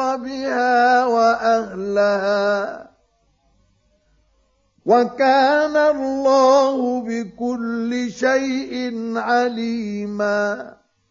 بها وأهلها وكان الله بكل شيء عليما